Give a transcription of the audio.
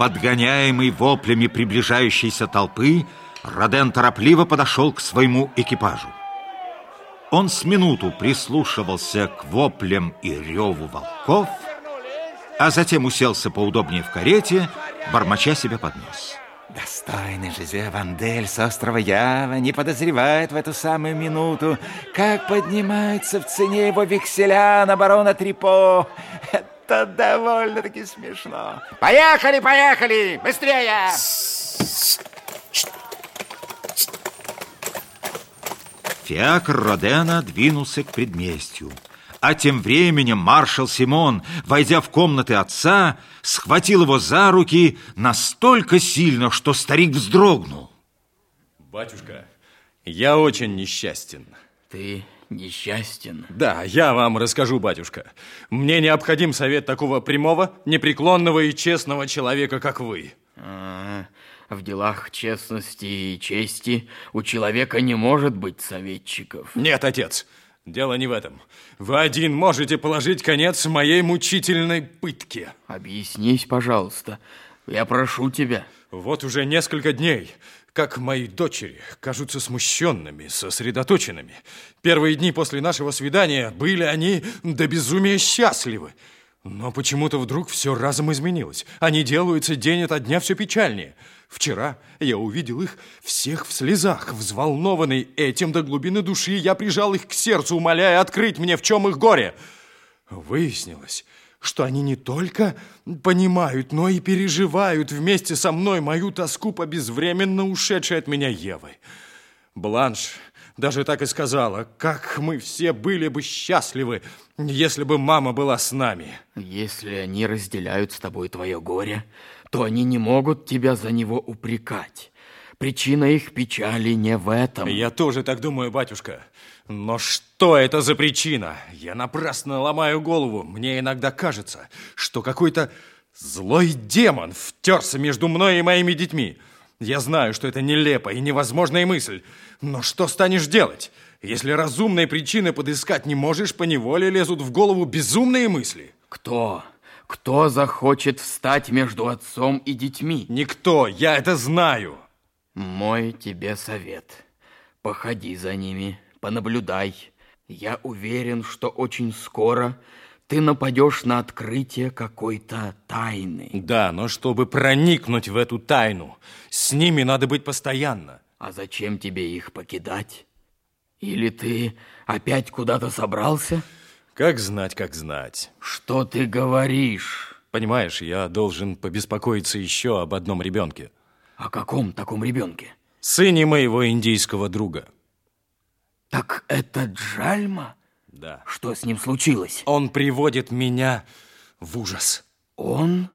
Подгоняемый воплями приближающейся толпы, Роден торопливо подошел к своему экипажу. Он с минуту прислушивался к воплям и реву волков, а затем уселся поудобнее в карете, бормоча себе под нос. Достойный Жозе Вандель с острова Ява не подозревает в эту самую минуту, как поднимаются в цене его векселя на барона Трипо. Это довольно-таки смешно. Поехали, поехали! Быстрее! Фиакр Родена двинулся к предместью. А тем временем маршал Симон, войдя в комнаты отца, схватил его за руки настолько сильно, что старик вздрогнул. Батюшка, я очень несчастен. Ты несчастен? Да, я вам расскажу, батюшка. Мне необходим совет такого прямого, непреклонного и честного человека, как вы. А, в делах честности и чести у человека не может быть советчиков. Нет, отец, Дело не в этом. Вы один можете положить конец моей мучительной пытке. Объяснись, пожалуйста. Я прошу тебя. Вот уже несколько дней, как мои дочери кажутся смущенными, сосредоточенными. Первые дни после нашего свидания были они до безумия счастливы. Но почему-то вдруг все разом изменилось. Они делаются день ото дня все печальнее. Вчера я увидел их всех в слезах, взволнованный этим до глубины души, я прижал их к сердцу, умоляя открыть мне, в чем их горе. Выяснилось, что они не только понимают, но и переживают вместе со мной мою тоску по безвременно ушедшей от меня Евы. Бланш даже так и сказала, как мы все были бы счастливы, если бы мама была с нами. Если они разделяют с тобой твое горе, то они не могут тебя за него упрекать. Причина их печали не в этом. Я тоже так думаю, батюшка. Но что это за причина? Я напрасно ломаю голову. Мне иногда кажется, что какой-то злой демон втерся между мной и моими детьми. Я знаю, что это нелепая и невозможная мысль. Но что станешь делать? Если разумные причины подыскать не можешь, поневоле лезут в голову безумные мысли. Кто? Кто захочет встать между отцом и детьми? Никто, я это знаю. Мой тебе совет. Походи за ними, понаблюдай. Я уверен, что очень скоро ты нападешь на открытие какой-то тайны. Да, но чтобы проникнуть в эту тайну, с ними надо быть постоянно. А зачем тебе их покидать? Или ты опять куда-то собрался? Как знать, как знать. Что ты говоришь? Понимаешь, я должен побеспокоиться еще об одном ребенке. О каком таком ребенке? Сыне моего индийского друга. Так это Джальма? Да. Что с ним случилось? Он приводит меня в ужас. Он?